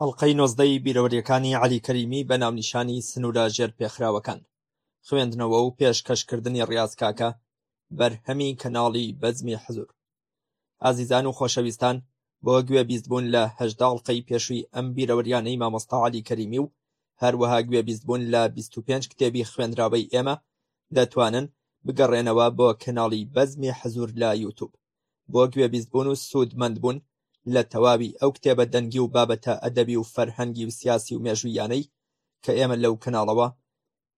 ئەڵقەی نۆزدە ی بیرەوەریەکانی عەلی کەریمی بە ناونیشانی سنوورە ژێرپێخراوەکان، خوێندنەوە و پێشکەشکردنی ڕیاز کاکە، بەرهەمی کەناڵی بەزمی حزور. ئازیزان و خۆشەویستان بۆ گوێبیستبوون لە هەژدە ئەڵقەی پێشووی ئەم بیرەوەریانەی مامۆستا عەلی کەریمی و هەروەها گوێبیستبوون لە 25 کتێبی خوێنراوەی ئێمە دەتوانن بگەڕێنەوە بۆ کەناڵی بەزمی حزور لە یوتوب. بۆ گوێبیستبوون و سوودمەندبوون لە تەواوی ئەو کتێبە دەنگی و بابەتە ئەدەبی و فەرهەنگی و سیاسی و مێژوویانەی کە ئێمە لەو کەناڵەوە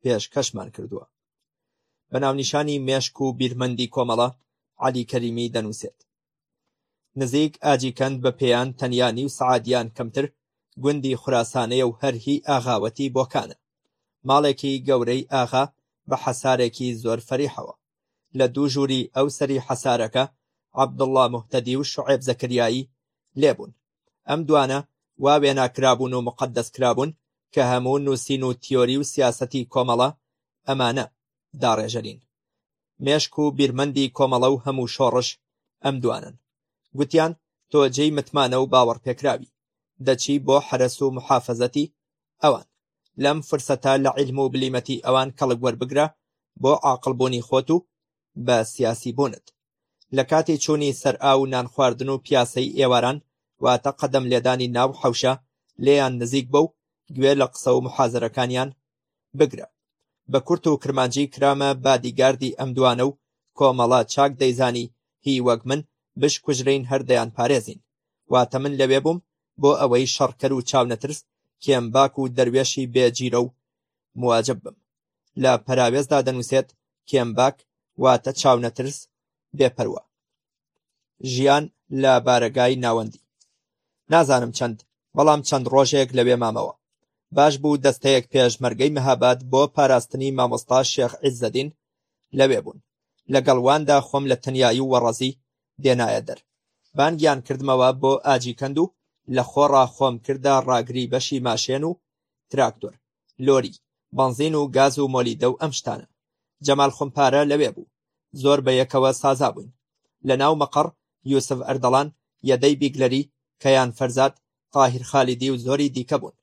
پێشکەشمان کردووە بە ناونیشانی مێشک و بیرمەندی کۆمەڵە علی کەریمی دەنووسێت نزیک ئاجیکەند بە پێیان تەنیا نیو سعادیان کەمتر گوندی خوراسانەیە و هەرهی ئاغاوەتی بۆکانە ماڵێکی گەورەی ئاغا بە حەسارێکی زۆر فەریحەوە لە دوو ژووری ئەو سەری حەسارەکە عەبدوڵڵا موهتەدی و شوعێب زەکەریایی لێ بوون. ئەم دوانە وا وێنا کرابوون و موقەدەس کرابوون کە هەموو نووسین و تیۆری و سیاسەتی کۆمەڵە ئەمانە داڕێژەرین. مێشک و بیرمەندی کۆمەڵە و هەموو شۆڕش ئەم دوانەن. گوتیان تۆ جێی متمانە و باوەڕپێکراوی. دەچی بۆ حەرەس و موحافەزەتی ئەوان لەم فرسەتە لە عیلم و بلیمەتی ئەوان کەڵک وەربگرە بۆ عاقڵ بوونی خۆت و بە سیاسی بوونت لە کاتی چوونی سەر ئاو و نان خواردن و پیاسەی ئێواران واتە قەدەم لێدانی ناو حەوشە لێیان نزیک بە و گوێ لە قسە و محازەرەکانیان بگرە بە کورت و کرمانجی کرامە بادیگاردی ئەم دوانە و کۆمەڵە چاک دەیزانی هی وەک من بشکوژرین هەر دەیان پارێزین واتە من لەوێ بووم بۆ ئەوەی شەڕکەر و چاونەترس کێمباک و دەروێشی بێجیرە و مواجب بم لە پەراوێزدا دەنووسێت کێمباک واتە چاونەترس بێپەروە ژیان لە بارەگای ناوەندی نازانم چەند بەڵام چەند ڕۆژێک لەوێ مامەوە باش بوو دەستەیەک پێشمەرگەی مەهاباد بۆ پاراستنی مامۆستا شێخ عیزەدین لەوێ بوون لەگەڵ واندا خۆم لە تەنایی و وەڕەزی دێنایە دەر. بانگیان کردمەوە بۆ ئاجیکەند و لە خۆڕا خۆم کردە ڕاگری بەشی ماشێن و تراکتۆر، لۆری، بەنزین و گاز و مۆلیدە و ئەم شتانە. جەمال خومپارە لەوێ بوو. زۆر بە یەکەوە سازا بووین. لە ناو مەقەڕ یوسف ئەردەڵان، یەدەی بیگلەری، کەیان فەرزاد، تاهیر خالیدی و زۆری دیکە بوون.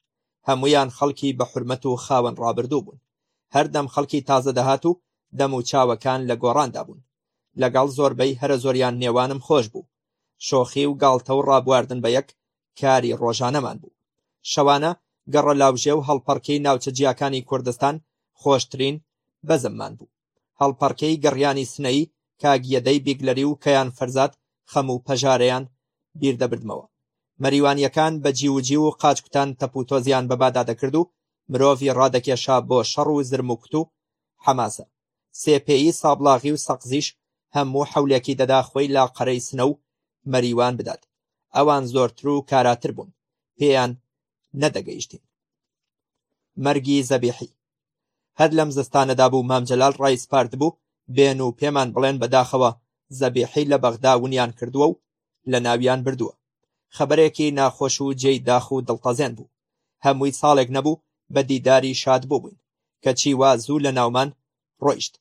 هەموویان خەڵکی بە حورمەت و خاوەن ڕابردوو بوون. هەردەم خەڵکی تازە دەهات و دەم و چاوەکان لە گۆڕاندا بوون. لەگەڵ زۆربەی هەرە زۆریان نێوانم خۆش بوو، شۆخی و گاڵتە و ڕابواردن بە یەک کاری ڕۆژانەمان بوو. شەوانە گەڕەلاوژێ و هەڵپەڕکێی ناوچە جیاکانی کوردستان خۆشترین بەزممان بوو. هەڵپەڕکێی گەڕیانی سنەیی کاک یەدەی بیگلەری و کەیان فەرزاد خەم و پەژارەیان بیر دەبردمەوە. مەریوانییەکان بە جیوجیو و قاچکوتان تەپوتۆزیان بە بادا دەکرد و مرۆڤی ڕادەکێشا بۆ شەڕ و زرموکوت و حەماسە. سێ پێیی سابڵاغی و سەقزیش هەموو حەولێکی دەدا خۆی لە قەرەی سنە و مەریوان بدات ئەوان زۆرتر و کاراتر بوون پێیان نەدەگەیشتین مەرگی زەبیحی هەر لەم زستانەدا بوو مامجلال ڕای سپارد بوو بێن و پێمان بڵێن بەداخەوە زەبیحی لە بەغدا ونیان کردووە و لەناویان بردووە. خەبەرێکی ناخۆش و جێی داخ و دڵتەزێن بوو. هەمووی ساڵێک نەبوو بە دیداری شاد بووبووین، کەچی وا زوو لە ناومان ڕۆیشت.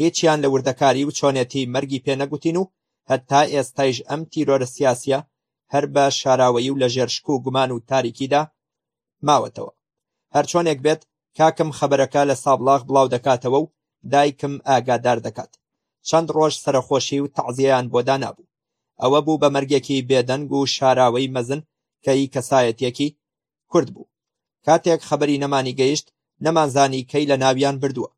هیچیان لە وردەکاری و چۆنێتی مەرگی پێ نەگوتین و هەتا ئێستایش ئەم تیرۆرە سیاسیە هەر بە شاراوەیی و لە ژێر شک و گومان و تاریکیدا ماوەتەوە. هەرچۆنێک بێت کاکم خەبەرەکە لە سابڵاغ بڵاو دەکاتەوە و دایکم ئاگادار دەکات. چەند ڕۆژ سەرەخۆشی و تەعزیەیان بۆ دانابوو. ئەوە بوو بە مەرگێکی بێدەنگ و شاراوەی مەزن کە هی کەسایەتیەکی کورد بوو کاتێک خەبەری نەمانی گەیشت نەمانزانی کەی لە ناویان بردووە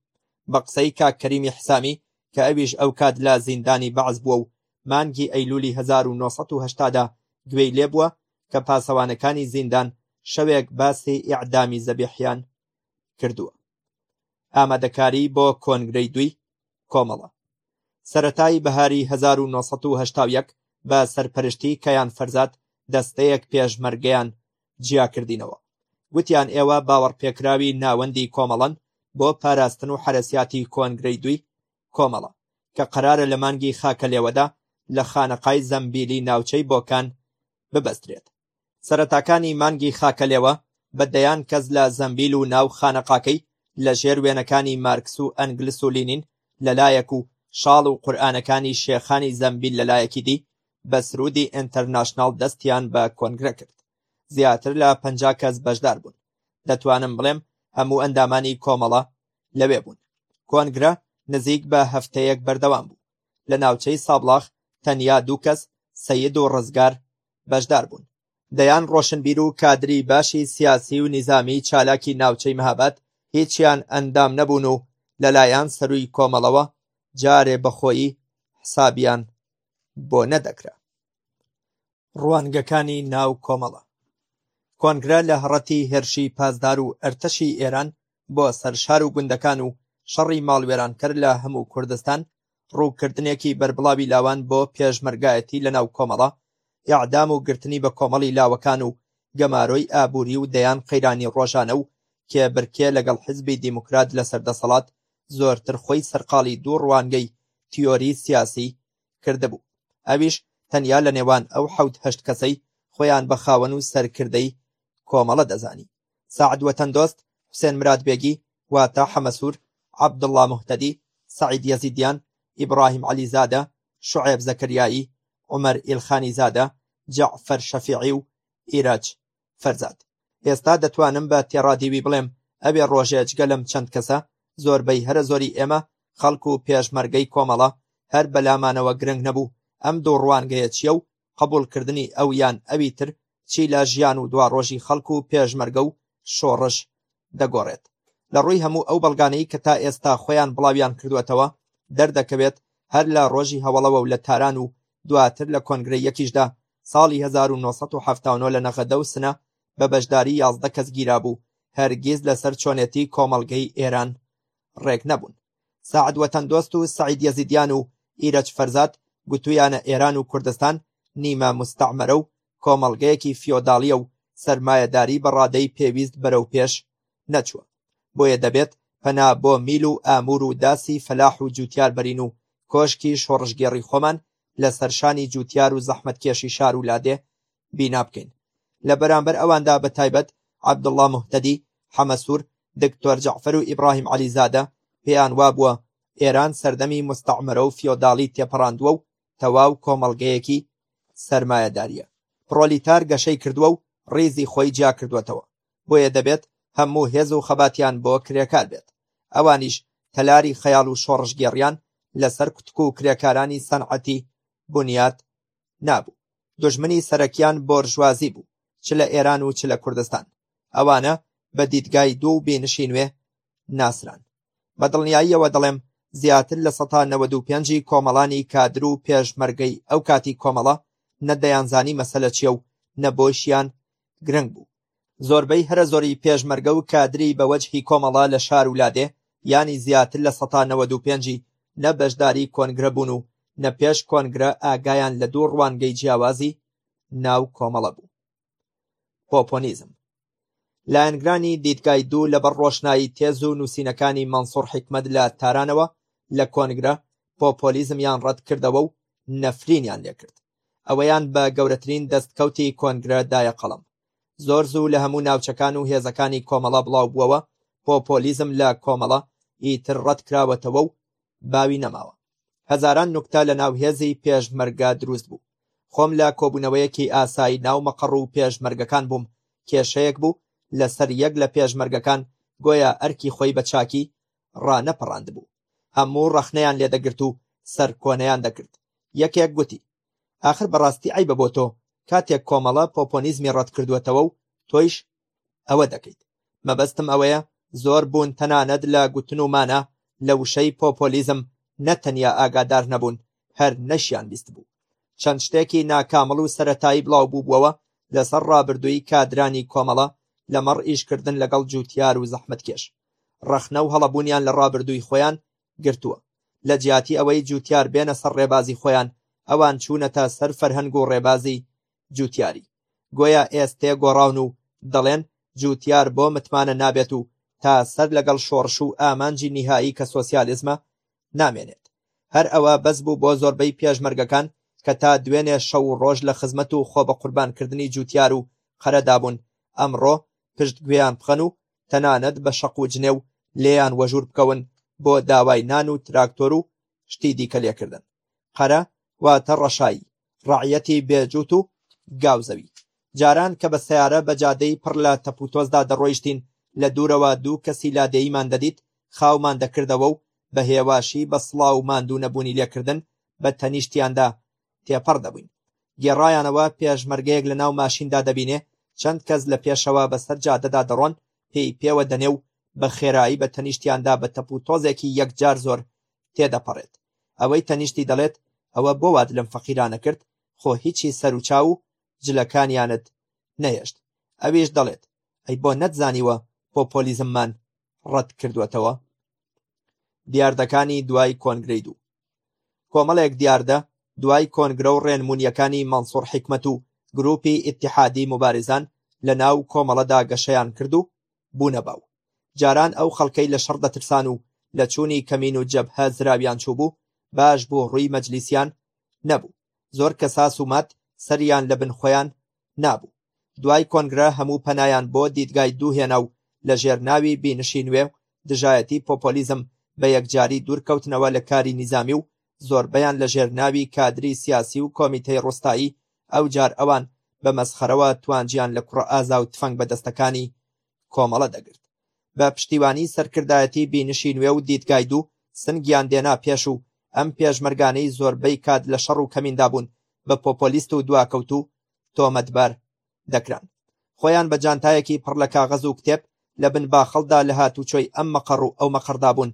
بە قسەی کاک کەریمی حسامی کە ئەویش ئەو کات لە زیندانی بەعس بووە و مانگی ئەیلولی 1970دا گوێی لێ بووە کە پاسەوانەکانی زیندان شەوێک باسی ئیعدامی زەبیحیان کردووە ئامادەکاری بۆ کۆنگرەی دووی کۆمەڵە سەتای بەهاری 1970 بە سەرپەرشتی کەیان فەرزاد دەستەیەک پێشمەرگەیان جیاکردینەوە گوتیان ئێوە باوەڕپێکراوی ناوەندی کۆمەڵەن بۆ پاراستن و حرەسیاتی کۆنگرەی دووی کۆمەڵە کە قەرارە لە مانگی خاکە لێوەدا لە خانەقای زەمبیلی ناوچەی بۆکان ببەسترێت سەرەتاکانی مانگی خاکەلێوە بە دەیان کەس لە زەمبیل و ناو خانەقاکەی لە ژێر وێنەکانی مارکس و ئەنگلس و لینین لە لایەک و شاڵ و قورئانەکانی شێخانی زەمبیل لە لایەکی دی بە سرودی ئێنتەرناشناڵ دەستیان بە کۆنگرە کرد زیاتر لە پەنجا کەس بەشدار بوون دەتوانم بڵێم هەموو ئەندامانی کۆمەڵە لەوێ بوون کۆنگرە نزیک بە هەفتەیەک بەردەوام بوو لە ناوچەی سابڵاخ تەنیا دوو کەس سەید و ڕزگار بەشدار بوون. دەیان ڕۆشنبیر و کادری باشی سیاسی و نیزامی چالاکی ناوچەی مهاباد هیچیان ئەندام نەبوون و لەلایەن سەرووی کۆمەڵەوە جارێ بەخۆیی حسابیان بۆ نەدەکرا ڕوانگەکانی ناو کۆمەڵە کۆنگرە لە هەڕەتی هێرشی پازدار و ئەرتەشی ئێران بۆ سەر شار و گوندەکان و شەڕی ماڵوێرانکەر لە هەموو کوردستان ڕووکردنێکی بەربڵاوی لاوان بۆ پێشمەرگایەتی لە ناو کۆمەڵە ئیعدام و گرتنی بە کۆمەڵی لاوەکان و گەمارۆی ئابووری و دەیان قەیرانی ڕۆژانە و کێبرکێ لەگەڵ حزبی دیموکرات لەسەر دەسەڵات زۆرتر خۆی سەرقاڵی دوو ڕوانگەی تیۆری سیاسی کردبوو ئەویش تەنیا لە نێوان ئەو حەوت هەشت کەسەی خۆیان بە خاوەن و سەرکردەی کۆمەڵە دەزانی سەعد وەتەندۆست، حوسێن مراد بێگی، واتە حەمەسوور، عەبدوڵڵا موهتەدی، سەعید یەزیدیان، ئیبراهیم عەلیزادە، شوعێب زەکەریایی، عومەر ئیلخانیزادە، جەعفەر شەفیعی و ئیرەج فەرزاد. ئێستا دەتوانم بە تێڕادیوی بڵێم ئەوێ ڕۆژێ جگە لەم چەند کەسە زۆربەی هەرە زۆری ئێمە خەڵک و پێشمەرگەی کۆمەڵە هەر بەلامانەوە گرنگ نەبوو ئەم دوو ڕوانگەیە چییە و قبوڵ کردنی ئەو یان ئەوی تر چی لە ژیان و دواڕۆژی خەڵک و پێشمەرگە و شۆڕش دەگۆڕێت؟ لە ڕووی هەموو ئەو بەڵگانەی کە تا ئێستا خۆیان بڵاویان کردووەتەوە دەردەکەوێت هەر لە ڕۆژی هەوەڵەوە و لە تاران و دواتر لە کۆنگرەی یەکیشدا ساڵی 1979 لە نەغەدە و سنە بە بەشداری یازدە کەس گیرابوو هەرگیز لەسەر چۆنێتی کۆمەڵگەی ئێران ڕێک نەبوون. سەعد وەتەندۆست و سەعید یەزیدیان و ئیرەج فەرزاد گوتویانە ئێران و کوردستان نیمە مستەعمەرە و کۆمەڵگەیەکی فیۆداڵیە و سەرمایەداری بە ڕادەی پێویست بەرەو پێش نەچووە. بۆیە دەبێت پەنا بۆ میل و ئاموور و داسی فەلاح و جووتیار بەرین و کۆشکی شۆڕشگێڕی خۆمان لە سەرشانی جووتیار و زەحمەتکێشی شار و لادێ بینا بکەین لە بەرامبەر ئەواندا بە تایبەت عەبدوڵڵا مهتەدی حەمەسوور دکتۆر جەعفەر و ئیبراهیم عەلیزادە پێیان وابووە ئێران سەردەمی مستەعمەرە و فیۆداڵی تێپەڕاندووە و تەواو کۆمەڵگەیەکی سەرمایەداریە پرۆلیتار گەشەی کردووە و ڕیزی خۆی جیا کردوێتەوە بۆیە دەبێت هەموو هێز و خەباتیان بۆ کرێکار بێت ئەوانیش تەلاری خەیاڵ و شۆڕشگێڕیان لەسەر کوتک و کرێکارانی سەنعەتی بنیات نابوو دژمنی سەرەکیان بۆرژوازی بوو چ لە ئێران و چ لە کوردستان ئەوانە بە دیدگای دوو و بینشی نوێ ناسران بە دڵنیاییەوە دەڵێم زیاتر لە سەتا نەوەد و پێنجی کۆمەڵانی کادر و پێشمەرگەی ئەو کاتی کۆمەڵە نە دەیانزانی مەسەلە چیە و نە بۆشیان گرنگ بوو زۆربەی هەرە زۆری پێشمەرگە و کادری بە وەجهی کۆمەڵە لە شار و لادێ یانی زیاتر لە سەتا نەوەد و پێنجی نە بەشداری کۆنگرە بوون و نە پێش کۆنگرە ئاگایان لە دوو ڕوانگەی جیاوازی ناو کۆمەڵە بوو پۆپۆنیزم لایەنگرانی دیدگای دوو لەبەر ڕۆشنایی تێز و نووسینەکانی مەنسوڕ حکمت لە تارانەوە لە کۆنگرە پۆپۆلیزمیان ڕەت کردەوە و نەفرینیان لێکرد ئەوەیان بە گەورەترین دەستکەوتی کۆنگرە دایە قەڵەم. زۆر زوو لە هەموو ناوچەکان و هێزەکانی کۆمەڵە بڵاوبووەوە، پۆپۆلیزم لە کۆمەڵە ئیتر ڕەتکراوەتەوە و باوی نەماوە. هەزاران نوکتە لە ناو هێزی پێشمەرگە دروست بوو. خۆم لە کۆبوونەوەیەکی ئاسایی ناو مقەڕ و پێشمەرگەکان بووم، کێشەیەک بوو لەسەر یەک لە پێشمەرگەکان گۆیا ئەرکی خۆی بە چاکی ڕانەپەڕاندبوو، هەموو ڕەخنەیان لێ دەگرت و سەرکۆنەیان دەکرد، یەکێک گوتی، ئاخر بەڕاستی عەیبە بۆ تۆ کاتێک کۆمەڵە پۆپۆنیزمی ڕەتکردووەتەوە و تۆیش ئەوە دەکەیت، مەبەستم ئەوەیە زۆر بوون تەنانەت لە گوتن و مانا لە وشەی پۆپۆلیزم نە تەنیا ئاگادار نەبوون هەر نەشیان بیستبوو. چەند شتێکی ناکامڵ و سەرەتایی بڵاو بووبووەوە لەسەر ڕابردووی کادرانی کۆمەڵە لەمەڕ ئیشکردن لەگەڵ جووتیار و زەحمەتکێش. ڕەخنە و هەڵەبوونیان لە ڕابردووی خۆیان گرتووە، لە جیاتی ئەوەی جووتیار بێنە سەر ڕێبازی خۆیان، ئەوان چوونەتە سەر فەرهەنگ و ڕێبازی جووتیاری. گۆیا ئێستێ گۆڕاون و دەڵێن جووتیار بۆ متمانە نابێت و تا سەر لەگەڵ شۆڕش و ئامانجی نیهایی کە سۆسیالیزمە، نامێنێت. هەر ئەوە بەس بوو بۆ زۆربەی پێشمەرگەکان کە تا دوێنێ شەو و ڕۆژ لە خزمەت و خۆبەقوربانکردنی جووتیار و قەرەدا بوون، ئەمڕۆ پشتگوێیان بخەن و تەنانەت بە شەق و جنێو لێیان وەژوور بکەون بۆ داوای نان و تراکتۆر و شتی دیکە لێکردن قەرە واتە ڕەشایی ڕعەتی بێجووت و گاوزەوی جاران کە بە سیارە بە جادەی پڕ لە تەپوتۆزدا دەڕۆیشتین لە دوورەوە دوو کەسی لادێیمان دەدیت خاومان دەکردەوە و بە هێواشی بە سڵاو ماندوو نەبوونی لێکردن بە تەنیشتیاندا تێپەڕ دەبووین. گێڕایانەوە پێشمەرگەیەک لە ناو ماشیندا دەبینێ چەند کەس لە پێشەوە بەسەر جادەدا دەڕۆن پێی پێوە دەنێ و بە خێرایی بە تەنیشتیاندا بە تەپ و تۆزێکی یەکجار زۆر تێدەپەڕێت ئەوەی تەنیشتی دەڵێت ئەوە بۆ وات لەم فەقیرانە کرد خۆ هیچی سەر و چاو و جلەکانیانت نەهێشت ئەویش دەڵێت ئەی بۆ نەتزانیوە پۆپۆلیزممان ڕەتکردووەتەوە؟ دیاردەکانی دوای کۆنگرەی دوو کۆمەڵێک دیاردە دوای کۆنگرە و ڕێنمونیەکانی مەنسوڕ حکمەت و گروپی ئیتحادی مبارزان لە ناو کۆمەڵەدا گەشەیان کرد و بوونە باو جاران ئەو خەڵکەی لە شەڕ دەترسان و لە چوونی کەمین و جەبهە زراویان چوو بوو باش بوو ڕووی مەجلیسیان نەبوو زۆر کەسا سومات سەریان لە بن خۆیان نابوو. دوای کۆنگرە هەموو پەنایان بۆ دیدگای دوو هێنا و لە ژێر ناوی بینشی نوێ و دژایەتی پۆپۆلیزم بە یەکجاری دوورکەوتنەوە لە کاری نیزامی و زۆربەیان لە ژێر ناوی کادری سیاسی و کۆمیتەی ڕۆستایی ئەوجار ئەوان بە مەسخەرەوە توانجیان لە کوڕە ئازا و تفەنگ بەدەستەکانی کۆمەڵە دەگرت بە پشتیوانی سەرکردایەتی بینشی نوێ و دیدگای دوو سنگیان دێنا پێش و ئەم پێشمەرگانەی زۆربەی کات لە شەڕ و کەمیندا بوون بە پۆپۆلیست و دواکەوت و تۆمەتبار دەکران خۆیان بە جانتایەکی پڕ لە کاغەز و کتێب لە بن باخەڵدا لە هاتوچۆی ئەم مەقەڕ و ئەو مەقەڕدا بوون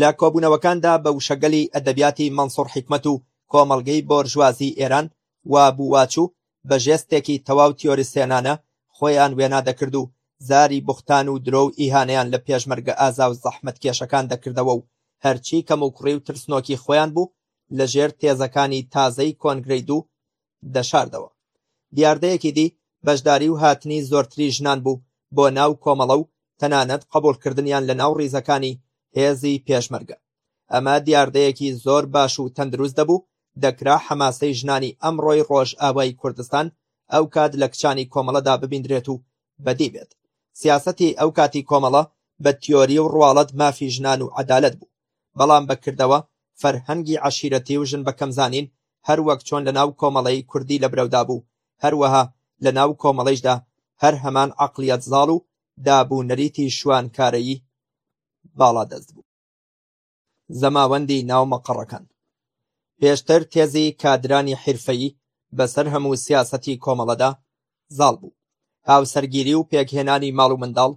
لە کۆبوونەوەکاندا بە وشەگەلی ئەدەبیاتی مەنسوڕ حیکمەت و کۆمەڵگەی بۆرژوازی ئێران وا بوو واچوو بە ژێستێکی تەواو تیۆریسێنانە خۆیان وێنا دەکرد و زاری بوختان و درۆ و ئیهانەیان لە پێشمەرگە ئازا و زەحمەتکێشەکان دەکردەوە و هەرچی کەموکوڕی و ترسنۆکی خۆیان بوو لە ژێر تێزەکانی تازەی کۆنگرەی دوو دەشاردەوە دیاردەیەکی دی بەشداری و هاتنی زۆرتری ژنان بوو بۆ ناو کۆمەڵە و تەنانەت قبولکردنیان لە ناو ڕیزەکانی هێزی پێشمەرگە ئەمە دیاردەیەکی زۆر باش و تەندروست دەبوو، دەکرا حەماسەی ژنانی ئەمڕۆی ڕۆژئاوای کوردستان ئەو کات لە کچانی کۆمەڵەدا ببیندرێت و بەدی بێت. سیاسەتی ئەو کاتی کۆمەڵە بە تیۆری و ڕواڵەت مافی ژنان و عەدالەت بوو، بەڵام بە کردەوە فەرهەنگی عەشیرەتی و ژن بەکەمزانین هەر وەک چۆن لە ناو کۆمەڵەی کوردی لە برەودا بوو، هەروەها لە ناو کۆمەڵەیشدا هەر هەمان عەقڵیەت زاڵ و داب و نەریتی شوانکارەیی باڵا دەست بوو. زەماوەندی ناو مەقەڕەکان پێشتر تێزی کادرانی حرفەیی بەسەر هەموو سیاسەتی کۆمەڵەدا زاڵ بوو هاوسەرگیری و پێکهێنانی ماڵ و منداڵ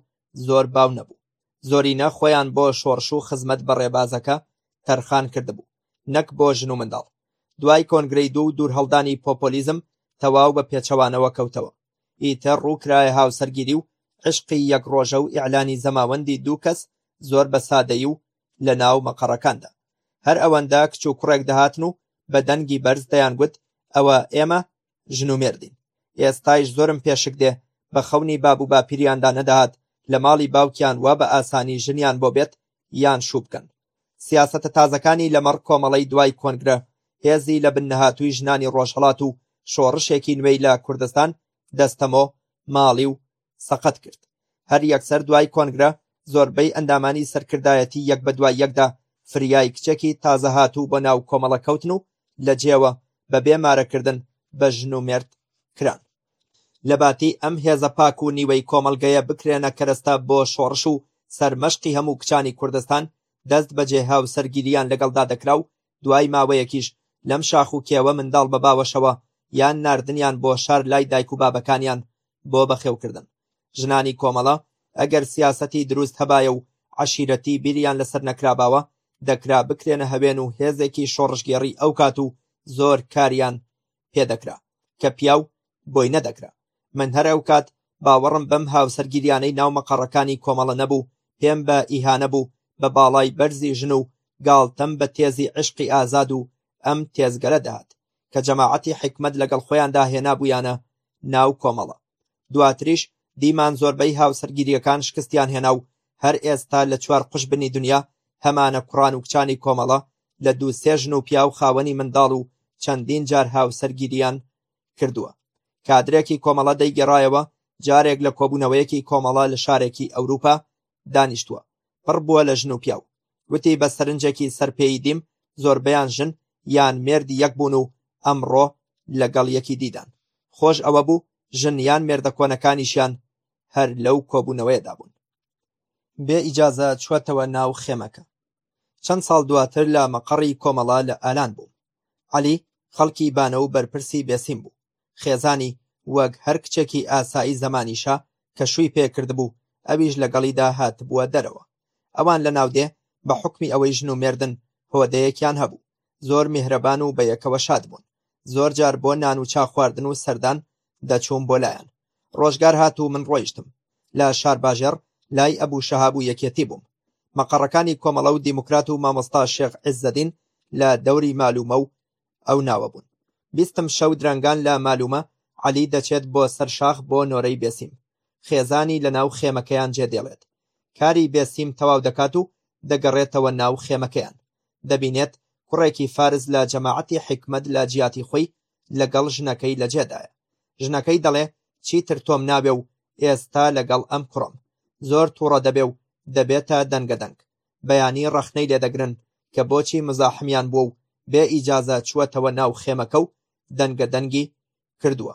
زۆر باو نەبوو زۆرینە خۆیان بۆ شۆڕش و خزمەت بە ڕێبازەکە تەرخان کردبوو نەک بۆ ژن و منداڵ دوای کۆنگرەی دوو دوور هەڵدانی پۆپۆلیزم تەواو بە پێچەوانەوە کەوتەوە ئیتر ڕوو کرایە هاوسەرگیری و عیشقی یەک ڕۆژە و ئیعلانی زەماوەندی دوو کەس زۆر بە سادەیی و لە ناو مەقەڕەکاندا هەر ئەوەندە کچ و کوڕێک دەهاتن و بە دەنگی بەرز دەیان گوت ئەوە ئێمە ژن و مێردین ئێستایش زۆرم پێشک دێ بە خەونی باب و باپیریاندا نەدەهات لە ماڵی باوکیان وا بە ئاسانی ژنیان بۆ بێت یان شوو بکەن سیاسەتە تازەکانی لەمەڕ کۆمەڵەی دوای کۆنگرە هێزی لە بن نەهاتووی ژنانی ڕۆژهەڵات و شۆڕشێکی نوێی لە کوردستان دەستەمۆ، ماڵی و سەقەت کرد. هەر یەکسەر دوای کۆنگرە زۆربەی ئەندامانی سەرکردایەتی یەک بە دوای یەکدا فریای کچێکی تازە هاتوو بۆ ناو کۆمەڵە کەوتن و لە جێوە بەبێ مارەکردن بە ژن و مێرد کران. لەباتی ئەم هێزە پاک و نیوەی کۆمەڵگەیە بکرێنە کەرەستە بۆ شۆڕش و سەرمەشقی هەموو کچانی کوردستان دەست بەجێ هاوسەرگیریان لەگەڵدا دەکرا و دوای ماوەیەکیش لەم شاخ و کێوە منداڵ بە باوەشەوە یان ناردنیان بۆ شار لای دایک و بابەکانیان بۆ بەخێوکردن ژنانی کۆمەڵە ئەگەر سیاسەتی دروست هەبایە و عەشیرەتی بیریان لەسەر نەکراباوە دەکرا بکرێنە هەوێن و هێزێکی شۆڕشگێڕی ئەوکات و زۆر کاریان پێدەکرا کە پیاو بۆی نەدەکرا من هەر ئەو کات باوەڕم بەم هاوسەرگیریانەی ناو مەقەڕەکانی کۆمەڵە نەبوو پێم بە ئیهانە بوو بە باڵای بەرزی ژن و گاڵتەم بە تێزی عشقی ئازاد و ئەم تێزگەرە دەهات کە جەماعەتی حکمت لەگەڵ خۆیاندا هێنابوویانە ناو کۆمەڵە دواتریش دیمان زۆربەی هاوسەرگیریەکان شکستیان هێنا و هەر ئێستا لە چوار قوژبنی دنیا هەمانە کوڕان و کچانی کۆمەڵە لە دوو سێ ژن و پیاو خاوەنی منداڵ و چەندین جار هاوسەرگیریان کردووە کادرێکی کۆمەڵە دەیگەڕایەوە جارێک لە کۆبوونەوەیەکی کۆمەڵە لە شارێکی ئەوروپا دانیشتووە پڕ بووە لە ژن و پیاو وتی بە سەرنجێکی سەرپێی دیم زۆربیان ژن یان مێردی یەک بوون و ئەمڕۆ لەگەڵ یەکی دیدان خۆش ئەوە بوو ژن یان مێردە کۆنەکانیشیان هەر لەو کۆبوونەوەیەدا بوون. بێ ئیجازە چوەتەوە ناو خێمەکە. چەند ساڵ دواتر لە مەقەڕی کۆمەڵا لە ئالان بووم. عەلی خەڵکی بانە و بەرپرسی بێسیم بوو. خێزانی وەک هەر کچێکی ئاسایی زەمانیشا کە شووی پێ کردبوو ئەویش لەگەڵیدا هاتبووە دەرەوە. ئەوان لە ناودێ بە حوکمی ئەوەی ژن و مێردن هۆدەیەکیان هەبوو. زۆر میهرەبان و بە یەکەوە شاد بوون. زۆر جار بۆ نان و چا خواردن و سەردان دەچووم بۆ لایان. ڕۆژگار هات و من ڕۆیشتم. لە شارباژێڕ لای ئەبو شەهاب و یەکێتی بووم. مەقەڕەکانی کۆمەڵە و دیموکرات و مامۆستا شێخ عیزەدین لە دەوری مالومە و ئەو ناوە بوون. بیستم شەو درەنگان لە مالومە عەلی دەچێت بۆ سەر شاخ بۆ نۆرەی بێسیم. خێزانی لە ناو خێمەکەیان جێ دێڵێت. کاری بێسیم تەواو دەکات و دەگەڕێتەوە ناو خێمەکەیان. دەبینێت کوڕێکی فارس لە جەماعەتی حیکمەت لە جیاتی خۆی لەگەڵ ژنەکەی لەجێدایە، ژنەکەی دەڵێ چیتر تۆم ناوێ و ئێستا لەگەڵ ئەم کوڕەم، زۆر توڕە دەبێ و دەبێتە دەنگە دەنگ، بەیانی ڕەخنەی لێدەگرن کە بۆچی مزاحمیان بووە و بێ ئیجازە چووەتەوە ناو خێمەکە و دەنگە دەنگی کردووە،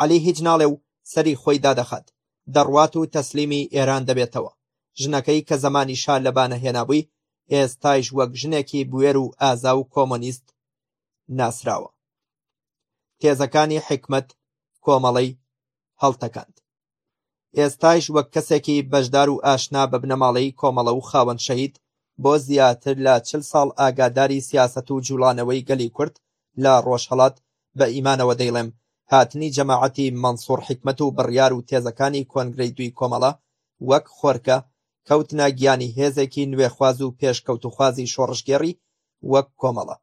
عەلی هیچ ناڵێ و سەری خۆی دادەخات، دەڕوات و تەسلیمی ئێران دەبێتەوە، ژنەکەی کە زەمانی شا لەبانە هێنابووی ئێستایش وەک ژنێکی بوێر و ئازا و کۆمۆنیست ناسراوە. تێزەکانی حکمەت کۆمەڵەی هەڵتەکاند. ئێستایش وەک کەسێکی بەشدار و ئاشنا بە بنەماڵەی کۆمەڵە و خاوەن شەهید بۆ زیاتر لە چل ساڵ ئاگاداری سیاسەت و جوڵانەوەی گەلی کورد لە ڕۆژهەڵات بە ئیمانەوە دەیڵێم هاتنی جەماعەتی مەنسوڕ حکمەت و بڕیار و تێزەکانی کۆنگرەی دوی کۆمەڵە وەک خۆرکە کەوتنە گیانی هێزێکی نوێخواز و پێشکەوتوخوازی شۆڕشگێڕی وەک کۆمەڵە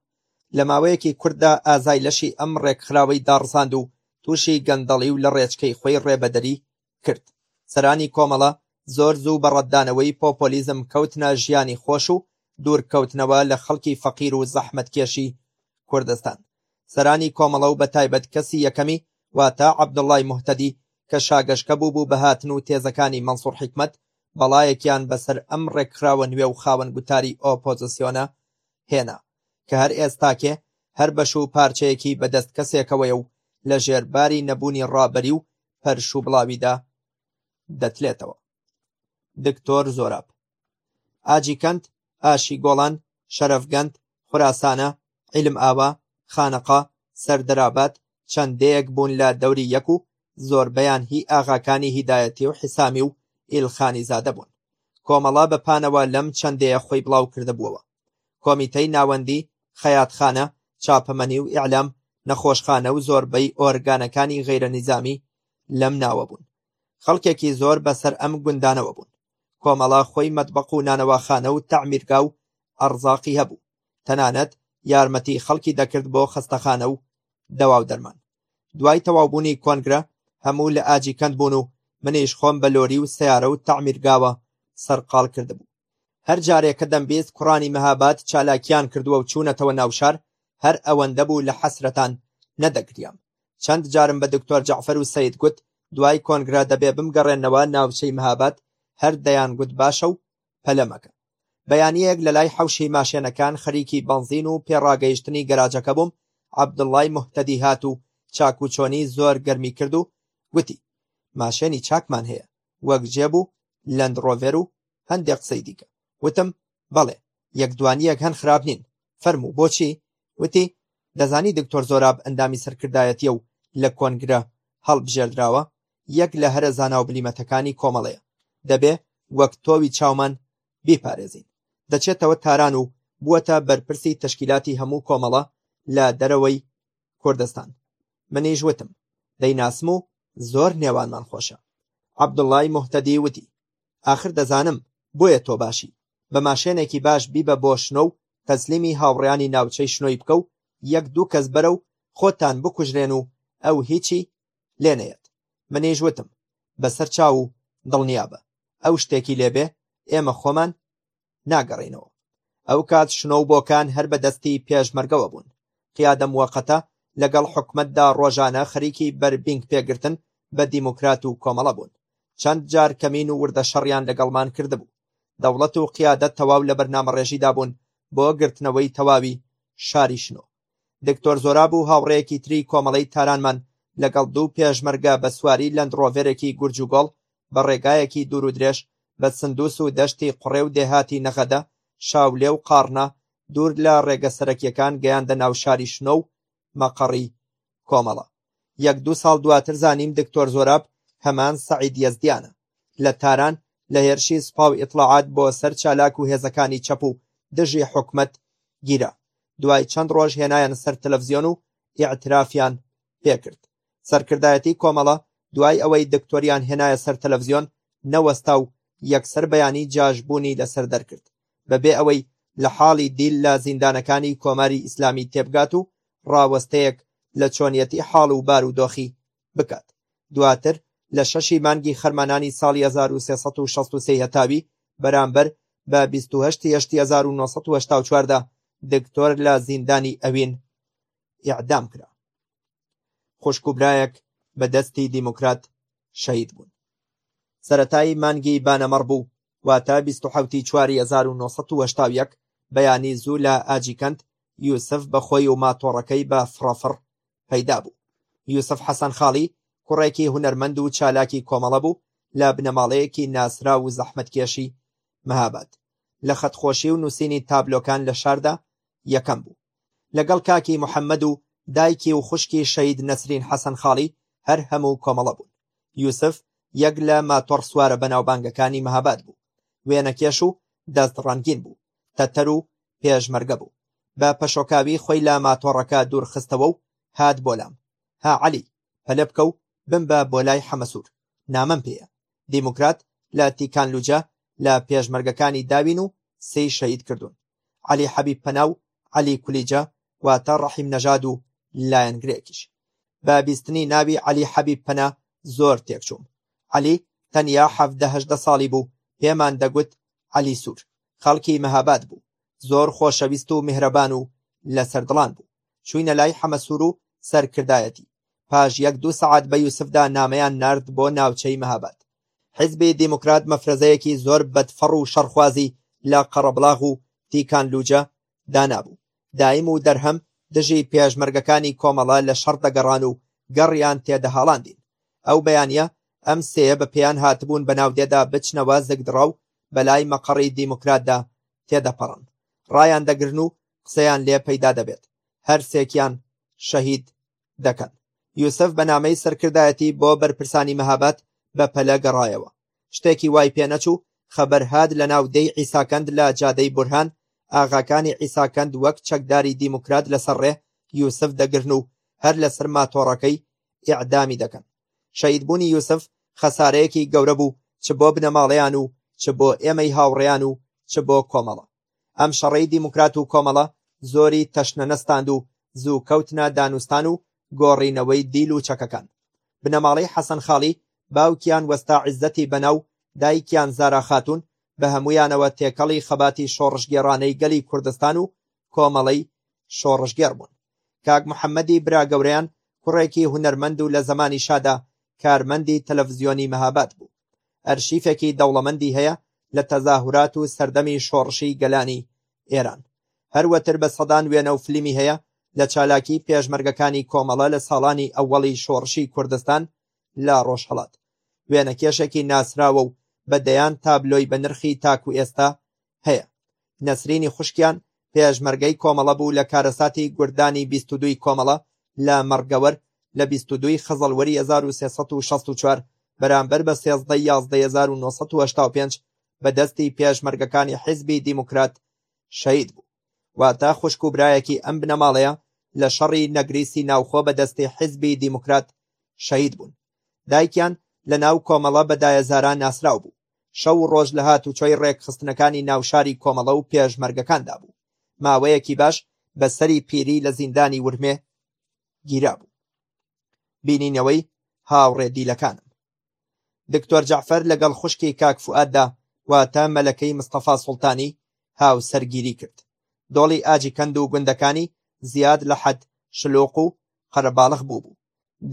لە ماوەیەکی کورددا ئازای لەشی ئەم ڕێکخراوەی داڕزاند و تووشی گەندەڵی و لە ڕێچکەی خۆی ڕێبەدەری کرد سەرانی کۆمەڵە زۆر زوو بە ڕەتدانەوەی پۆپۆلیزم کەوتنە ژیانی خۆش و دوورکەوتنەوە لە خەڵکی فەقیر و زەحمەتکێشی کوردستان سەرانی کۆمەڵە و بە تایبەت کەسی یەکەمی واتە عەبدوڵای موهتەدی کە شاگەشکە بووبوو بە هاتن و تێزەکانی مەنسوور حیکمەت بەڵایەکیان بەسەر ئەم ڕێکخراوە نوێ و خاوەن گوتاری ئۆپۆزسیۆنە هێنا کە هەر ئێستاکێ هەر بەش و پارچەیەکی بە دەست کەسێکەوەیە و لە ژێر باری نەبوونی ڕابەری و پەرش و بڵاویدا دەتلێتەوە دکتۆر زۆراب ئاجی کەند، ئاشی گۆڵان، شەرەفگەند، خوراسانە، عیلم ئاوا، خانەقا، سەردەراباد، چەند دێیەک بوون لە دەوری یەک و زۆربەیان هی ئاغاکانی هیدایەتی و حیسامی و ئیلخانی زادە بوون. کۆمەڵە بە پانەوە لەم چەند دێیە خۆی بڵاو کردبووەوە. کۆمیتەی ناوەندی، خەیاتخانە، چاپەمەنی و ئیعلام، نەخۆشخانە و زۆربەی ئۆرگانەکانی غەیرە نیزامی لەم ناوە بوون. خەڵکێکی زۆر بە سەر ئەم گوندانەوە بوون. کۆمەڵە خۆی مەتبەق و نانەواخانە و تەعمیرگا و ئەڕزاقی هەبوو، تەنانەت یارمەتی خەڵکی دەکرد بۆ خەستەخانە و دەواودەرمان. دوای تەواوبوونی کۆنگرە هەموو لە ئاجی کەند بوون و منیش خۆم بە لۆری و سەیارە و تەعمیرگاوە سەرقاڵ کردبوو. هەر جارێ کە دەمبیست کوڕانی مەهاباد چالاکیان کردووە و چوونەتەوە ناو شار، هەر ئەوەندە بوو لە حەسرەتان نەدەگریام، چەند جارم بە دکتۆر جەعفەر و سەید گوت دوای کۆنگرە دەبێ بمگەڕێنەوە ناوچەی مهاباد، هەر دەیانگوت باشە و پەلە مەکە. بەیانییەک لە لای حەوشی ماشێنەکان خەریکی بەنزین و پێڕاگەیشتنی گەراجەکە بووم، عەبدوڵڵای موهتەدی هات و چاکوچۆنی زۆر گەرمی کرد و گوتی، ماشێنی چاکمان هەیە، وەک جێب و لەندڕۆڤێر و هەندێ قسەی دیکە. وتم، بەڵێ، یەک دوان یەک هەن خراپ نین، فەرموو بۆچی؟ وتی، دەزانی دکتۆر زۆراب ئەندامی سەرکردایەتییە و لە کۆنگرە هەڵبژێردراوە، یەک لە هەرە زانا و بلیمەتەکانی کۆمەڵەیە، دەبێ وەک تۆوی چاومان بیپارێزین، دەچێتەوە تاران و بووەتە بەرپرسی تەشکیلاتی هەموو کۆمەڵە لە دەرەوەی کوردستان. منیش وتم، دەیناسم و زۆر نێوانمان خۆشە. عەبدوڵڵای موهتەدی وتی، ئاخر دەزانم بۆیە تۆ باشی، بە ماشێنێکی باش بیبە بۆ شنۆ و تەسلیمی هاوڕێیانی ناوچەی شنۆی بکە و یەک دوو کەس بەرە و خۆتان بکوژرێن و ئەو هیچی لێ نەیەت. منیش وتم، بەسەر چاو و دڵنیابە، ئەو شتێکی لێ بێ، ئێمە خۆمان ناگەڕێینەوە ئەو کات شنۆ و بۆکان هەر بە دەستی پێشمەرگەوە بوون قیادە موەقەتە لەگەڵ حکومەتدا ڕۆژانە خەریکی بەربینگ پێگرتن بە دیموکرات و کۆمەڵە بوون چەند جار کەمین و وردە شەڕیان لەگەڵمان کردبوو دەوڵەت و قیادە تەواو لە بەرنامەڕێژیدا بوون بۆ گرتنەوەی تەواوی شاری شنۆ دکتۆر زۆراب و هاوڕێیەکی تری کۆمەڵەی تارانمان لەگەڵ دوو پێشمەرگە بە سواری لەندڕۆڤێرێکی گورج و گۆڵ بە ڕێگایەکی دوور و درێژ بە سندوس و دەشتی قڕێ و دێهاتی نەغەدە شاولێ و قاڕنا دوور لە ڕێگە سەرەکیەکان گەیاندە ناو شاری شنۆ و مەقەڕی کۆمەڵە. یەک دوو ساڵ دواتر زانیم دکتۆر زۆراب هەمان سەعید یەزدیانە. لە تاران لە هێرشی سوپا و ئیتڵاعات بۆ سەر چالاک و هێزەکانی چەپ و دژی حکومەت گیرا. دوای چەند ڕۆژ هێنایان سەر تەلەڤزیۆن و ئیعترافیان پێکرد. سەرکردایەتی کۆمەڵە دوای ئەوەی دکتۆریان هێنایە سەر تەلەڤزیۆن نەوەستا و یەکسەر بەیانی جاش بوونی لەسەر دەرکرد. بەبێ ئەوەی لە حاڵی دیل لە زیندانەکانی کۆماری ئیسلامی تێبگات و ڕاوەستەیەک لە چۆنیەتی حاڵ و بار و دۆخی بکات دواتر لە شەشی مانگی خەرمانانی ساڵی 1363 هەتاوی بەرامبەر بە 28 هشتی 1940 دکتۆر لە زیندانی ئەوین ئیعدام کرا. خوشک و برایەک بە دەستی دیموکرات شەهید بوون. سەرەتایی مانگی بانەمەڕ بوو واتە بیست و حەوتی چواری هەزار و نۆ سەد و هەشتا و یەک بەیانی زوو لە ئاجیکەند یوسف بە خۆی و ماتۆڕەکەی بە فڕەفڕ پەیدا بوو. یوسف حەسەن خاڵی کوڕێکی هونەرمەند و چالاکی کۆمەڵە بوو لە بنەماڵەیەکی ناسراو و زەحمەتکێشی مەهاباد. لە خەتخۆشی و نووسینی تابلۆکان لە شاردا یەکەم بوو. لەگەڵ کاکی محەمەد و دایکی و خوشکی شەهید نەسرین حەسەن خاڵی هەر هەموو کۆمەڵە بوون. یوسف یەک لە ماتۆڕ سوارە بەناوبانگەکانی مەهاباد بوو. وێنەکێش و دەست ڕەنگین بوو. تەتەر و پێشمەرگە بوو. بە پەشۆکاوی خۆی لە ماتۆڕەکە دوور خستەوە و هات بۆ لام. ها عەلی، پەلە بکە و بمبە بۆ لای حەمەسوور. نامەم پێیە. دیموکرات لە تیکانلوجە لە پێشمەرگەکانی داوین و سێی شەهید کردوون، عەلی حەبیب پەنا و عەلی کولیجە واتە ڕەحیم نەژاد و لایەنگرێکیش. بە بیستنی ناوی عەلی حەبیب پەنا زۆر تێکچووم. عەلی تەنیا حەڤدە هەژدە ساڵی بوو، پێمان دەگوت عەلی سوور. خەڵکی مەهاباد بوو. زۆر خۆشەویست و میهرەبان و لەسەر دڵان بوو. چووینە لای حەمەسوور و سەرکردایەتی، پاش یەک دوو سەعات بە یوسفدا نامەیان نارد بۆ ناوچەی مەهاباد. حیزبی دیموکرات مەفرەزەیەکی زۆر بەدفەڕ و شەڕخوازی لە قەڕەبڵاغ و تیکانلوجە دانابوو، دایم و دەرهەم دژی پێشمەرگەکانی کۆمەڵە لە شەڕ دەگەڕان و گەڕیان تێدەهاڵاندین. ئەو بەیانییە ئەم سێیە بە پێیان هاتبوون بە ناودێدا بچنەوە زگدڕاو بەلای مەقەڕی دیموکراتدا تێدەپەڕن، ڕایاندەگرن و قسەیان لێ پەیدا دەبێت هەر سێکیان شەهید دەکەن. یوسف بە نامەی سەرکردایەتی بۆ بەرپرسانی مەهاباد بە پەلە گەڕایەوە. شتێکی وای پێ نەچوو خەبەر هات لە ناو دێی عیساکەند لە جادەی بورهان ئاغاکانی عیساکەند وەک چەکداری دیموکرات لەسەر ڕێ یوسف دەگرن و هەر لەسەر ماتۆڕەکەی ئیعدامی دەکەن. شەهیدبوونی یوسف خەسارەیەکی گەورە بوو چ بۆ بنەماڵەیان و چ بۆ ئێمەی هاوڕێیان و چ بۆ کۆمەڵە. ئەم شەڕەی دیموکرات و کۆمەڵە زۆری تەشنە نەستاند و زوو کەوتنە دانوستان و گۆڕینەوەی دیل و چەکەکان. بنەماڵەی حەسەن خاڵی باوکیان وەستا عیزەتی بەنا و دایکیان زارا خاتوون بە هەموویانەوە تێکەڵی خەباتی شۆڕشگێڕانەی گەلی کوردستان و کۆمەڵەی شۆڕشگێڕ بوون. کاک محەممەدی براگەورەیان کوڕێکی هونەرمەند و لە زەمانی شادا کارمەندی تەلەڤزیۆنی مەهاباد بوو. ئەرشیفێکی دەوڵەمەندی هەیە لە تەزاهورات و سەردەمی شۆڕشی گەلانی ئێران هەروەتر بە سەدان وێنە و فلیمی هەیە لە چالاکی پێشمەرگەکانی کۆمەڵە لە ساڵانی ئەوەڵی شۆڕشی کوردستان لە ڕۆژهڵات وێنەکێشێکی ناسراوە و بە دەیان تابلۆی بە نرخی تاکو ئێستا هەیە. نەسرینی خوشکیان پێشمەرگەی کۆمەڵە بوو لە کارەساتی گوردانی بیست و دووی کۆمەڵە لە مەڕگەوەر لە بیست و دووی خەزەڵوەری 1364 بەرامبەر بە سێزدە یازدەی 1985 بە دەستی پێشمەرگەکانی حیزبی دیموکرات شەید بوو واتە خوشک و برایەکی ئەم بنەماڵەیە لە شەڕی نەگریسی ناوخۆ بە دەستی حیزبی دیموکرات شەید بوون دایکیان لە ناو کۆمەڵە بە دایەزارا ناسراو بوو، شەو و ڕۆژ لە هاتوچۆی ڕێکخستنەکانی ناوشاری کۆمەڵە و پێشمەرگەکاندا بوو، ماوەیەکی باش بە سەری پیری لە زیندانی ورمێ گیرابوو. بینینەوەی هاوڕێ دیلەکانم دکتۆر جەعفەر لەگەڵ خوشکی کاک فوئاددا واتە مەلەکەی مستەفا سوڵتانی هاوسەرگیری کرد. دۆڵی ئاجی کەند و گوندەکانی زیاد لە حەد شلۆق و قەرەباڵغ بووبوو.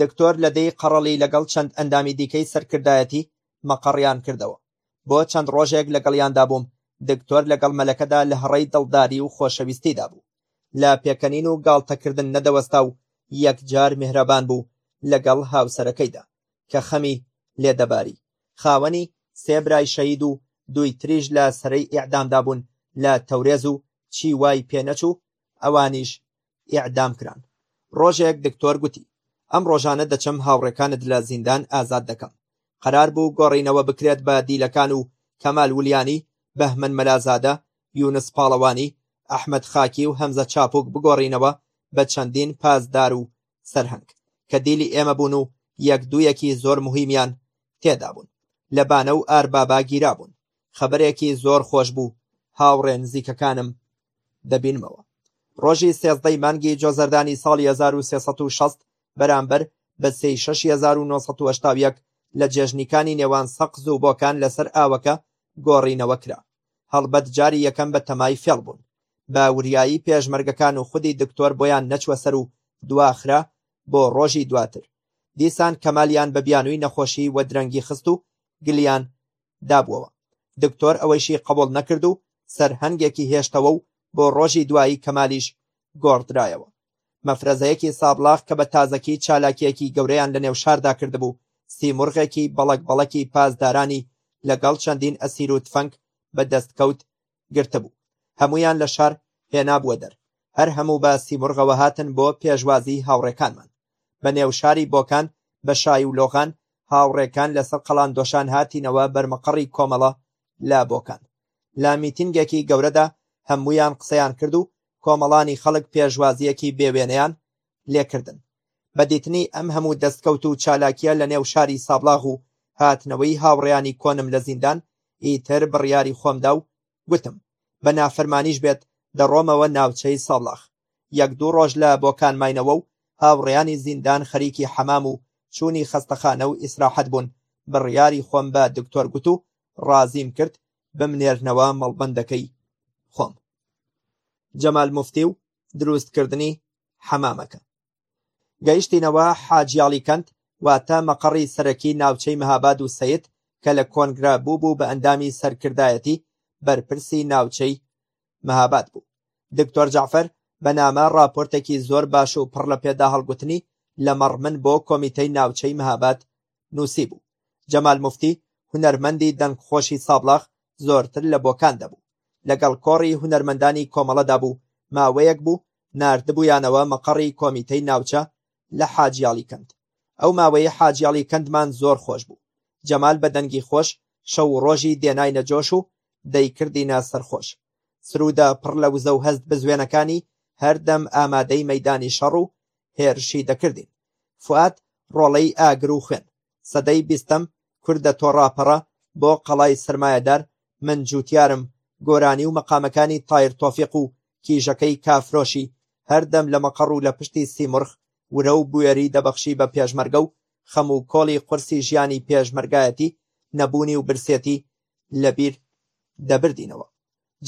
دکتۆر لەدێی قەڕەڵی لەگەڵ چەند ئەندامی دیکەی سەرکردایەتی مەقەڕیان کردەوە، بۆ چەند ڕۆژێک لەگەڵیاندا بووم، دکتۆر لەگەڵ مەلەکەدا لە هەڕەی دڵداری و خۆشەویستیدا بوو، لە پێکەنین و گاڵتەکردن نەدەوەستا و یەکجار میهرەبان بوو لەگەڵ هاوسەرەکەیدا، کە خەمی لێ دەباری، خاوەنی سێ برای شەهید و دووی تریش لە سەرەی ئیعدامدا بوون لە تەورێز و چی وای پێ نەچوو، ئەوانیش ئیعدام کران. ڕۆژێک دکتۆر گوتی، ئەم ڕۆژانە دەچم هاوڕێکانت لە زیندان ئازاد دەکەم. قەرار بوو گۆڕینەوە بکرێت بە دیلەکان و کەمال ولیانی، بەهمەن مەلازادە، یونس پاڵەوانی، ئەحمەد خاکی و هەمزە چاپوک بگۆڕینەوە بە چەندین پاسدار و سەرهەنگ کە دیلی ئێمە بوون و یەک دوویەکی زۆر مهیمیان تێدا بوون لە بانە و ئاربابا گیرابوون خەبەرێکی زۆر خۆش بوو هاوڕێ نزیکەکانم دەبینمەوە ڕۆژی سێزدەی مانگی جۆزەردانی ساڵی 1960 بەرامبەر بە سێی 6981 لە جێژنیکانی نێوان سەقز و بۆکان لەسەر ئاوەکە گۆڕینەوە کرا هەڵبەت جاری یەکەم بە تەمای فێڵ بوون، بە وریایی پێشمەرگەکان و خودی دکتۆر بۆیان نەچووە سەر و دواخرا بۆ ڕۆژی دواتر، دیسان کەمالیان بە بیانووی نەخۆشی وە درەنگی خست و گلیان دابووەوە، دکتۆر ئەوەیشی قەبوڵ نەکرد و سەرهەنگێکی هێشتەوە و بۆ ڕۆژی دوایی کەمالیش گۆڕدرایەوە. مەفرەزەیەکی سابڵاغ کە بە تازەکی چالاکییەکی گەورەیان لە نێو شاردا کردبوو، سیمرغێکی بەڵەک بەڵەکی پاسدارانی لەگەڵ چەندین ئەسیر و تفەنگ بە دەستکەوت گرتبوو. هەموویان لە شار هێنابووە دەر. هەر هەموو بە سیمرغەوە هاتن بۆ پێشوازی هاوڕێکانمان. بە نێو شاری بۆکان بە شای و لۆغان هاوڕێکان لەسەر قەڵاندۆشان هاتینەوە بەر مقەڕی کۆمەڵە لە بۆکان. لە میتینگێکی گەورەدا هەموویان قسەیان کرد و کۆمەڵانی خەڵک پێشوازییەکی بێ وێنەیان لێکردن. بە دیتنی ئەم هەموو دەستکەوت و چالاکیە لە نێو شاری سابڵاغ و هاتنەوەی هاوڕێیانی کۆنم لە زیندان ئیتر بڕیاری خۆمدا و گوتم بە نافەرمانیش بێت دەڕۆمەوە ناوچەی سابڵاغ یەک دوو ڕۆژ لە بۆکان ماینەوە و هاوڕێیانی زیندان خەریکی حەمام و چوونی خەستەخانە و ئیسراحەت بوون بڕیاری خۆم بە دکتۆر گوت و ڕازیم کرد بمنێرنەوە مەڵبەندەکەی خۆم جەمال مفتی و دروستکردنی حەمامەکە گەیشتینەوە حاجیاڵی کەند واتە مەقەڕی سەرەکی ناوچەی مەهاباد و سەید کە لە کۆنگرا بوو بوو بە ئەندامی سەرکردایەتی بەرپرسی ناوچەی مەهاباد بوو دکتۆر جعفەر بەنامە راپۆرتێکی زۆر باش و پڕ لە پێدا هەڵگوتنی لەمەڕ من بۆ کۆمیتەی ناوچەی مەهاباد نووسیبوو، جەمال موفتی هونەرمەندی دەنگخۆشی سابڵاغ زۆرتر لە بۆکان دەبوو، لەگەڵ کۆڕی هونەرمەندانی کۆمەڵەدا بوو، ماوەیەک بوو ناردبوویانەوە مەقەڕی کۆمیتەی ناوچە لە حاجیاڵیکەند، ئەو ماوەی حاجیاڵیکەندمان زۆر خۆش بوو، جەمال بە دەنگی خۆش شەو و ڕۆژی دێناینە جۆش و دەیکردینە سەرخۆش، سروودە پڕ لە وزە و هەست بزوێنەکانی هەردەم ئامادەی مەیدانی شەڕ و هێرشی دەکردین. فوئاد ڕۆڵەی ئاگر و خوێن. سەدەی بیستەم، کوردە تۆڕاپەڕە، بۆ قەڵای سەرمایەدار، من جووتیارم، گۆرانی و مەقامەکانی تایر تۆفیق و کیژەکەی کافرۆشی، هەر دەم لە مەقەڕ و لە پشتی سیمرغ، ورە و بوێری دەبەخشی بە پێشمەرگە و خەم و کۆڵی قورسی ژیانی پێشمەرگایەتی، نەبوونی و برسێتی لەبیر دەبردینەوە.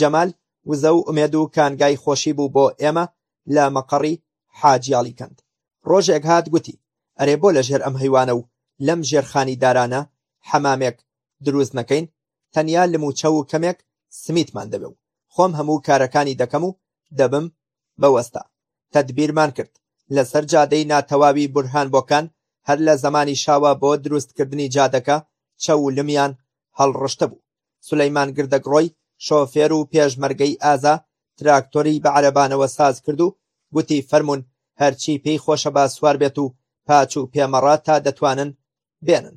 جەمال وزە و ئومێد و کانگای خۆشی بوو بۆ ئێمە لە مەقەڕی حاجی ئاڵی کەند ڕۆژێک هات گوتی ئەرێ بۆ لە ژێر ئەم هەیوانە و لەم ژێرخانی دارانە حەمامێک دروست نەکەین تەنیا لم و چەو و کەمێک سمیتمان دەبێ و خۆم هەموو کارەکانی دەکەم و دەبم بە وەستا تەدبیرمان کرد لەسەر جادەی ناتەواوی بورهان بۆکان هەر لە زەمانی شاوە بۆ دروستکردنی جادەکە چەو و لمیان هەڵڕشتە بوو سولەیمان گردەکڕۆی شۆفێر و پێشمەرگەی ئازا تراکتۆری بە عەرەبانەوە ساز کرد و گوتی فەرموون هەرچی پێی خۆشە با سوار بێت و پاچ و پێمەڕە تا دەتوانن بێنن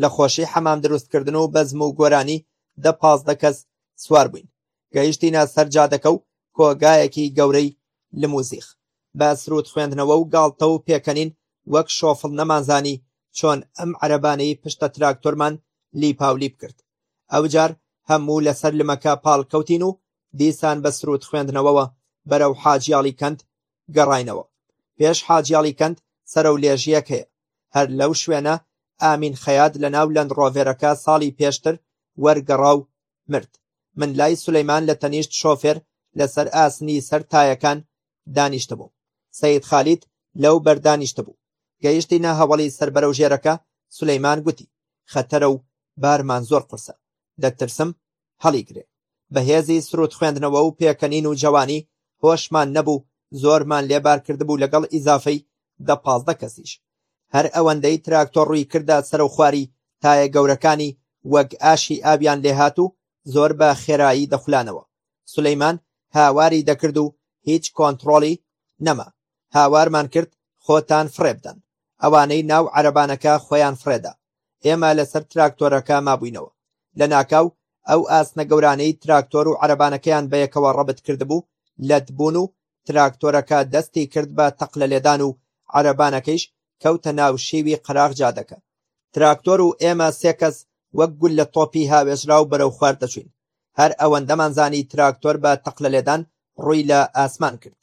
لە خۆشی حەمام دروستکردن و بەزم و گۆرانی دە پازدە کەس سوار بووین گەیشتینە سەر جادەکە و کۆگایەکی گەورەی لموزیخ بە سرود خوێندنەوە و گاڵتە و پێکەنین وەک شۆفڵ نەمانزانی چۆن ئەم عەرەبانەی پشتە تراکتۆرمان لیپاولیپ کرد ئەوجار هەموو لەسەر لمەکە پاڵکەوتین و دیسان بە سرود خوێندنەوەوە بەرەو حاجیاڵی کەند گەڕاینەوە پێش حاجیاڵی کەند سەرە و لێژیەک هەیە هەر لەو شوێنە ئامین خەیات لە ناو لەند ڕۆڤێرەکە ساڵی پێشتر وەرگەڕا و مرد من لای سلیمان لە تەنیشت شۆفێر لەسەر ئاسنی سەر تایەکان دانیشتبووم سید خالید لەو بەر دانیشتبوو گەیشتینە هەوڵی سەر بەرەو ژێرەکە سلیمان گوتی خەتەرە و بارمان زۆر قورسە دەترسم هەڵی گرێ بەهێزی سرود خوێندنەوە و پێکەنین و جوانی هۆشمان نەبوو زۆرمان لێبار کردبوو لەگەڵ ئیزافەی دە پازدە کەسیش هەر ئەوەندەی تراکتۆر ڕووی کردە سەر و خواری تایە گەورەکانی وەک ئاشی ئاویان لێهات و زۆر بە خێرایی دەخولانەوە سولەیمان هاواری دەکرد و هیچ کۆنتترۆڵی نەما هاوارمان کرد خۆتان فڕێبدەن ئەوانەی ناو عەربانەکە خۆیان فرێدا ئێمە لەسەر تراکتۆرەکە مابووینەوە لە ناکاو ئەو ئاسنە گەورانەی تراکتۆر و عەربانەکەیان بەیەکەوە ڕەبت کردبوو لەت بوون و تراکتۆرەکە دەستی کرد بە تەقلەلێدان و عەرەبانەکەیش کەوتە ناو شێوی قەراغ جادەکە تراکتۆر و ئێمە سێ کەس وەک گول لە تۆپی هاوێژراو بەرەو خوار دەچوین هەر ئەوەندەمان زانی تراکتۆر بە تەقلەلێدان ڕووی لە ئاسمان کرد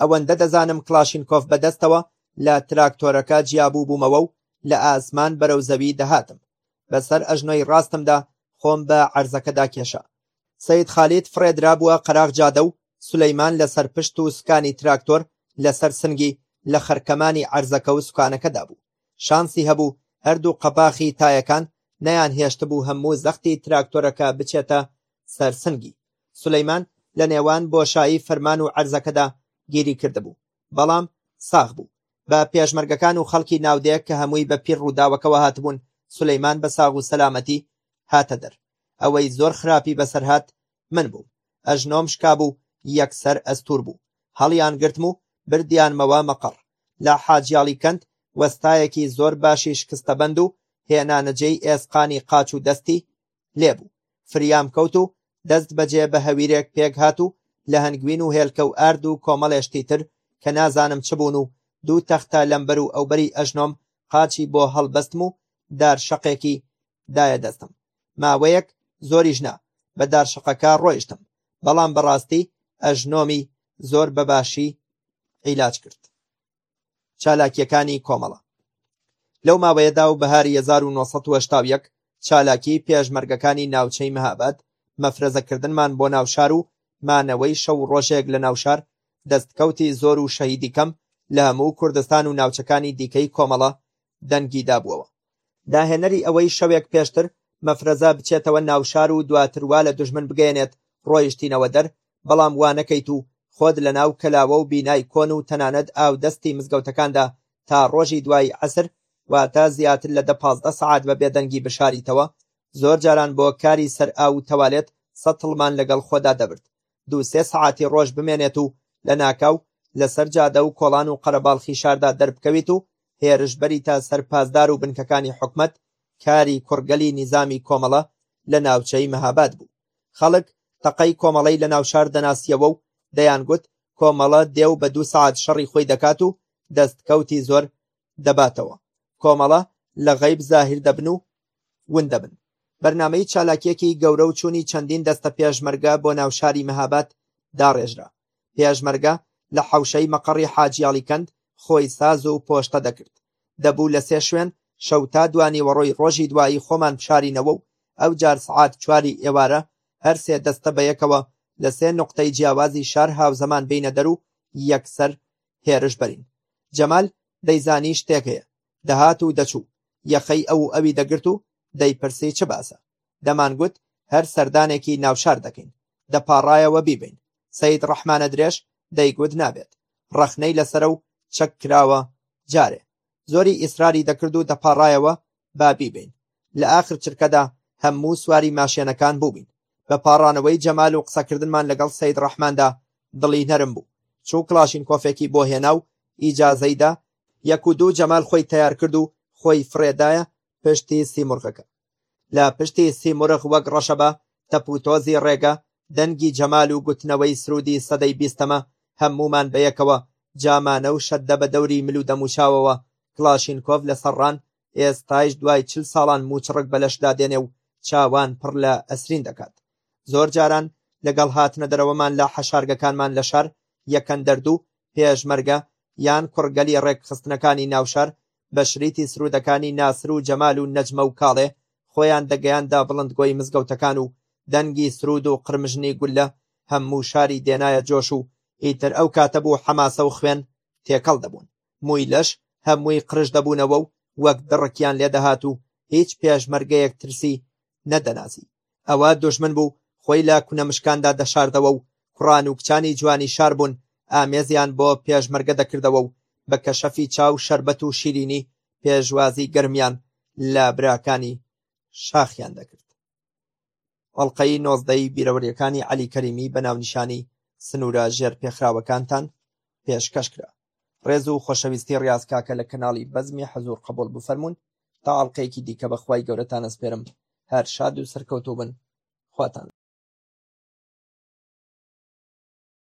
ئەوەندە دەزانم کڵاشینکۆف بەدەستەوە لە تراکتۆرەکە جیابوو بوومەوە و لە ئاسمان بەرەو زەوی دەهاتم بەسەر ئەژنۆی ڕاستمدا خۆم بە عەرزەکەدا کێشا سەید خالید فڕێدرابووە قەراغ جادە و سولەیمان لەسەر پشت و سوکانی تراکتۆر لەسەر سنگی لە خەرکەمانی عەرزەکە و سوکانەکەدا بوو. شانسی هەبوو هەردوو قەپاخی تایەکان نەیانهێشتبوو هەموو زەختی تراکتۆرەکە بچێتە سەر سنگی. سولەیمان لە نێوان بۆشایی فرمان و عەرزەکەدا گیری کردبوو. بەڵام ساخ بوو. بە پێشمەرگەکان و خەڵکی ناودێ کە هەمووی بە پیر ڕووداوەکەوە هاتبوون، سولەیمان بە ساغ و سەلامەتی هاتە دەر. ئەوەی زۆر خراپی بەسەرهات من بووم ئەژنۆم شکابوو یەکسەر ئەستور بوو هەڵیان گرتم و بردیانمەوە مەقەڕ لە حاجیاڵی کەند وەستایەکی زۆر باشی شکستەبەند و هێنانەجێی ئێسقانی قاچ و دەستی لێبوو فریام کەوت و دەست بەجێ بە هەویرێک پێک هات و لە هەنگوین و هێلکە و ئارد و کۆمەڵێشتی تر کە نازانم چ بوون و دوو تەختە لەمبەر و ئەوبەری ئەژنۆم قاچی بۆ هەڵبەستم و دار شەقێکی دایە دەستم ماوەیەک زۆریش نا بە دارشقەکە ڕۆیشتم بەڵام بەڕاستی ئەژنۆمی زۆر بەباشی عیلاج کرد چالاکیەکانی کۆمەڵە لەو ماوەیەدا و بەهاری 1970 چالاکی پێشمەرگەکانی ناوچەی مەهاباد مەفرەزەکردنمان بۆ ناوشار و مانەوەی شەو ڕۆژێک لە ناوشار دەستکەوتی زۆر و شەهیدی کەم لە هەموو کوردستان و ناوچەکانی دیکەی کۆمەڵە دەنگی دابووەوە. داهێنەری ئەوەی شەوێک پێشتر مەفرەزە بچێتەوە ناوشار و دواتر وا لە دوژمن بگەیەنێت ڕۆیشتینەوە دەر، بەڵام وا نەکەیت و خۆت لە ناو کەلاوە و بینای کۆن و تەنانەت ئاودەستی مزگەوتەکاندا تا ڕۆژی دوای عەسر، واتە زیاتر لە دە پازدە سەعات بە بێدەنگی بشاریتەوە، زۆر جاران بۆ کاری سەر ئاو و تەوالێت سەتڵمان لەگەڵ خۆدا دەبرد. دوو سێ سەعاتی ڕۆژ بمێنێت و لەناکاو لەسەر جادە و کۆڵان و قەرەباڵخی شاردا دەربکەویت و هێرش بەریتە سەر پاسدار و بنکەکانی حکومەت، کاری کوڕگەلی نیزامی کۆمەڵە لە ناوچەی مەهاباد بوو. خەڵک تەقەی کۆمەڵەی لەناو شار دەناسییەوە و دەیانگوت کۆمەڵە دێ و بە دوو سەعات شەڕی خۆی دەکات و دەستکەوتی زۆر دەباتەوە. کۆمەڵە لە غەیب زاهیر دەبن و ون دەبن. بەرنامەی چالاکیەکی گەورە و چوونی چەندین دەستە پێشمەرگە بۆ ناو شاری مەهاباد داڕێژرا. پێشمەرگە لە حەوشەی مەقەڕی حاجی ئاڵیکەند خۆی ساز و پۆشتە دەکرد. دەبوو لە سێ شوێن شەو تا دوانیوەڕۆی ڕۆژی دوایی خۆمان بشارینەوە و ئەوجار سعات چواری ئێوارە هەر سێ دەستە بەیەکەوە لە سێ نوقتەی جیاوازی شار هاوزەمان بێینە دەر و یەکسەر هێرش بەرین. جەمال دەیزانی شتێک هەیە. دەهات و دەچوو، یەخەی ئەو و ئەوی دەگرت و دەیپرسی چ باسە؟ دەمانگوت هەر سەردانێکی ناوشار دەکەین، دەپاڕایەوە بیبەین، سەید ڕەحمانەدرێژ دەیگوت نابێت، ڕەخنەی لەسەرە و چەک کراوە، جارێ زۆری ئیسراری دەکرد و دەپاڕایەوە با بیبەین، لە ئاخر چرکەدا هەموو سواری ماشێنەکان بووبین، بە پاڕانەوەی جەمال و قسەکردنمان لەگەڵ سەید ڕەحماندا دڵی نەرم بوو، چوو کڵاشینکۆفێکی بۆ هێنا و ئیجازەی دا یەک و دوو جەمال خۆی تەیار کرد و خۆی فڕێدایە پشتی سیمرغەکە. لە پشتی سیمرغ وەک ڕەشەبا تەپ و تۆزی ڕێگە، دەنگی جەمال و گوتنەوەی سروودی سەدەی بیستەمە هەموومان بەیەکەوە جامانە و شەددە بە دەوری مل و دەموچاوەوە، کڵاشینکۆف لەسەر ڕان، ئێستایش دوای چل ساڵان موچڕک بەلەشدا دێنێ و چاوان پڕ لە ئەسرین دەکات زۆر جاران لەگەڵ هاتنە دەرەوەمان لە حەشارگەکانمان لە شار یەکەندەرد و پێشمەرگە یان کوڕگەلی ڕێکخستنەکانی ناوشار بە شریتی سرودەکانی ناسر و جەمال و نەجمە و کاڵێ خۆیان دەگەیاندا بڵندگۆی مزگەوتەکان و دەنگی سرود و قرمژنی گولە هەموو شاری دێنایە جۆش و ئیتر ئەو کاتە بوو حەماسە و خوێن تێکەڵ دەبوون مووی لەش هەمووی قرژ دەبوونەوە و وەک دڕکیان لێ دەهات و هیچ پێشمەرگەیەک ترسی نەدەناسی ئەوە دژمن بوو خۆی لە کونە مشکاندا دەشاردەوە و کوڕان و کچانی جوانی شار بوون ئامێزیان بۆ پێشمەرگە دەکردەوە و بە کەشەفی چاو شەربەت و شیرینی پێشوازی گەرمیان لە براکانی شاخیان دەکرد ئەڵلقەی نۆزدەی بیرەوەریەکانی علی کەریمی بە ناونیشانی سنوورە ژێر پێخراوەکانتان پێشکەش کرا ڕێز و خۆشەویستی ڕیاز کاکە لە کەناڵی بەزمی حەزوور قەبوڵ بفەرموون تا ئەڵقەیەکی دیکە بە خوای گەورەتان ئەسپێرم هەر شاد و سەرکەوتوو بن خواتان